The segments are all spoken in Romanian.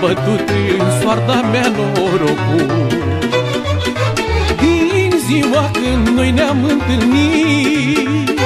bătut în soarta mea norocul. Din ziua când noi ne-am întâlnit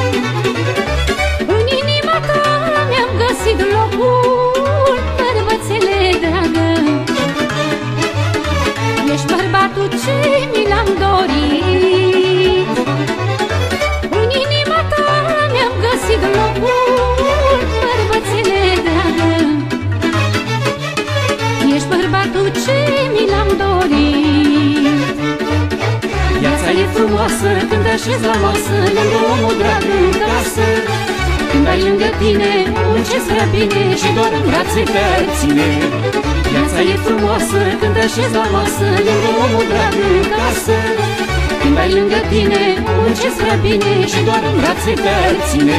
frumoasă când așezi la masă Lângă omul drag în casă. Când ai lângă tine un ce bine Și doar în brațe te-ar ține. Viața e frumoasă când așezi la masă Lângă omul drag în casă. Când ai lângă tine un ce bine Și doar în brațe te-ar ține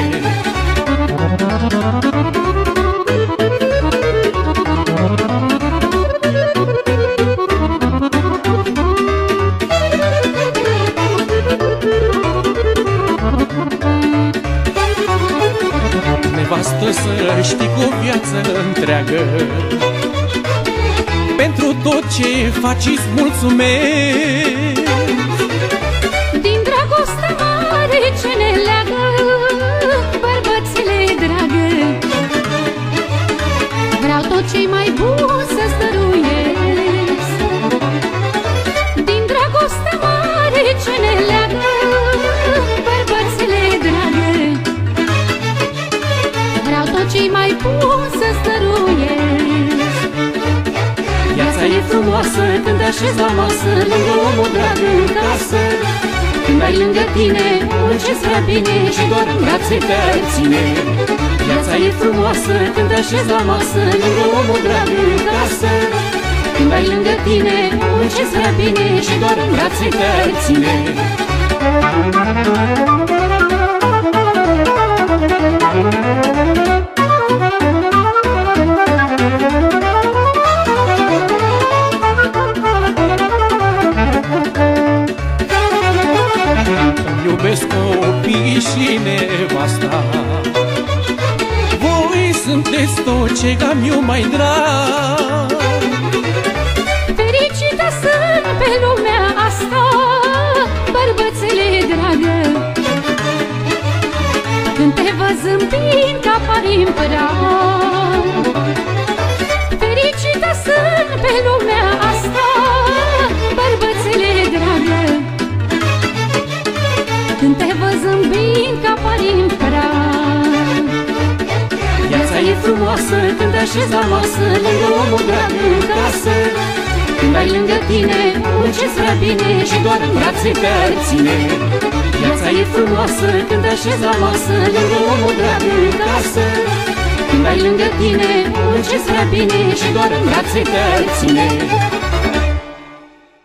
Nevastă să știi cu o viață întreagă. Pentru tot ce faci îți mulțumesc e frumoasă când te așezi la masă Lângă omul drag în casă. Când ai lângă tine un ce bine Și doar în brațe te-ar ține Viața e frumoasă când te așezi la masă Lângă omul drag în casă. Când ai lângă tine un ce bine Și doar în brațe te-ar ține iubesc copiii și nevasta. Voi sunteți tot ce am eu mai drag. Fericită sunt pe lumea asta Bărbățele dragă Când te văd zâmbind ca pari în Viața e frumoasă când te așezi la masă Lângă omul drag în casă. Când ai lângă tine un ce bine Și doar în brațe te-ar ține. Viața e frumoasă când te așezi la masă Lângă omul drag în casă. Când ai lângă tine un ce bine Și doar în brațe te-ar ține